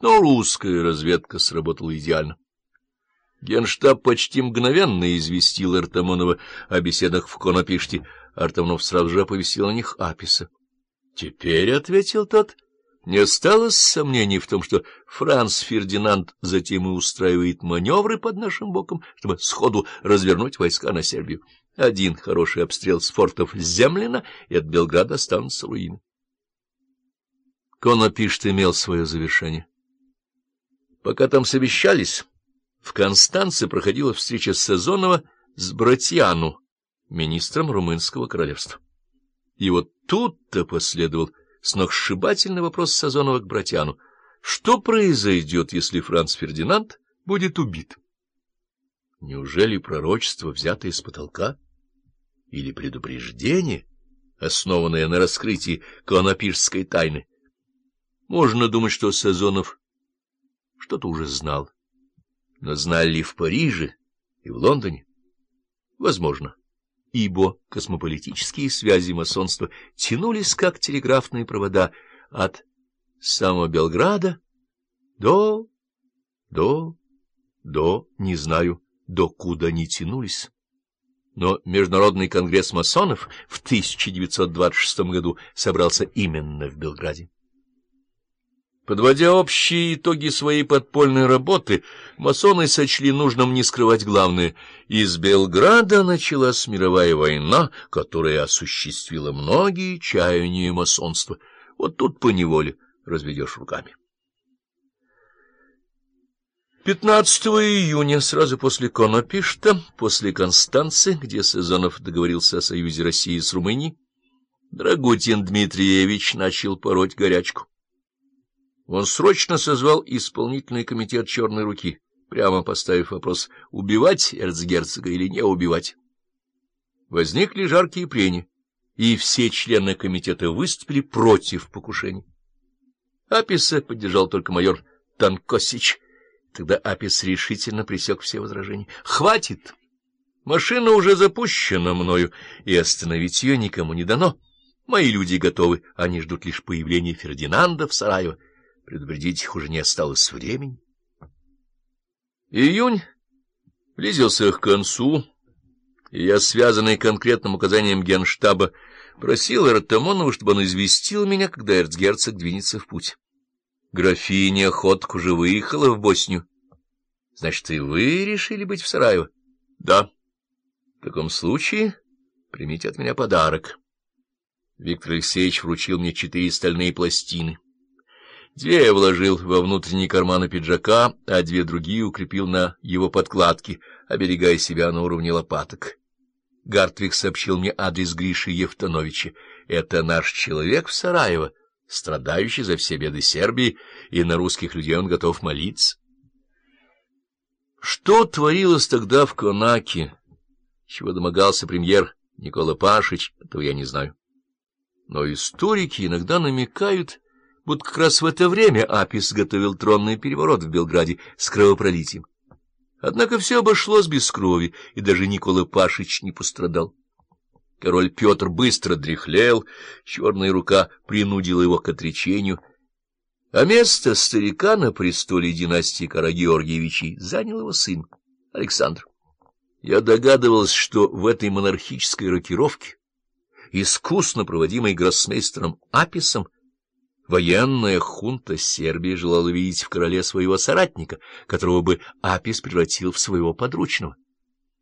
Но русская разведка сработала идеально. Генштаб почти мгновенно известил Артамонова о беседах в Конопиште. Артамонов сразу же оповестил о них Аписа. — Теперь, — ответил тот, — не осталось сомнений в том, что Франц Фердинанд затем и устраивает маневры под нашим боком, чтобы сходу развернуть войска на Сербию. Один хороший обстрел с фортов Землина, и от Белграда останутся руины. Конопишт имел свое завершение. Пока там совещались... В Констанце проходила встреча Сезонова с Братьяну, министром Румынского королевства. И вот тут-то последовал сногсшибательный вопрос Сазонова к Братьяну. Что произойдет, если Франц Фердинанд будет убит? Неужели пророчество, взятое с потолка? Или предупреждение, основанное на раскрытии конопирской тайны? Можно думать, что Сазонов что-то уже знал. Но знали ли в Париже и в Лондоне? Возможно, ибо космополитические связи масонства тянулись, как телеграфные провода, от самого Белграда до... до... до... не знаю, до куда не тянулись. Но Международный конгресс масонов в 1926 году собрался именно в Белграде. Подводя общие итоги своей подпольной работы, масоны сочли нужным не скрывать главное. Из Белграда началась мировая война, которая осуществила многие чаяния масонства. Вот тут поневоле разведешь руками. 15 июня, сразу после Конопишта, после Констанции, где Сезонов договорился о союзе России с Румынией, Драгутин Дмитриевич начал пороть горячку. Он срочно созвал исполнительный комитет «Черной руки», прямо поставив вопрос, убивать эрцгерцога или не убивать. Возникли жаркие прения, и все члены комитета выступили против покушений. Аписа поддержал только майор Танкосич. Тогда Апис решительно пресек все возражения. «Хватит! Машина уже запущена мною, и остановить ее никому не дано. Мои люди готовы, они ждут лишь появления Фердинанда в Сараево. Предупредить их уже не осталось времени. Июнь близился к концу, и я, связанный конкретным указанием генштаба, просил Артамонова, чтобы он известил меня, когда эрцгерцог двинется в путь. Графиня Ходк уже выехала в Боснию. Значит, и вы решили быть в Сараево? Да. В таком случае примите от меня подарок. Виктор Алексеевич вручил мне четыре стальные пластины. Две я вложил во внутренний карман пиджака, а две другие укрепил на его подкладке, оберегая себя на уровне лопаток. Гартвик сообщил мне адрес Гриши Евтановича. Это наш человек в Сараево, страдающий за все беды Сербии, и на русских людей он готов молиться. Что творилось тогда в Конаке? Чего домогался премьер Никола Пашич, этого я не знаю. Но историки иногда намекают будто как раз в это время Апис готовил тронный переворот в Белграде с кровопролитием. Однако все обошлось без крови, и даже Никола Пашич не пострадал. Король Петр быстро дряхлел, черная рука принудила его к отречению, а место старика на престоле династии Карагеоргиевичей занял его сын, Александр. Я догадывался, что в этой монархической рокировке, искусно проводимой гроссмейстером Аписом, Военная хунта Сербии желала видеть в короле своего соратника, которого бы Апис превратил в своего подручного.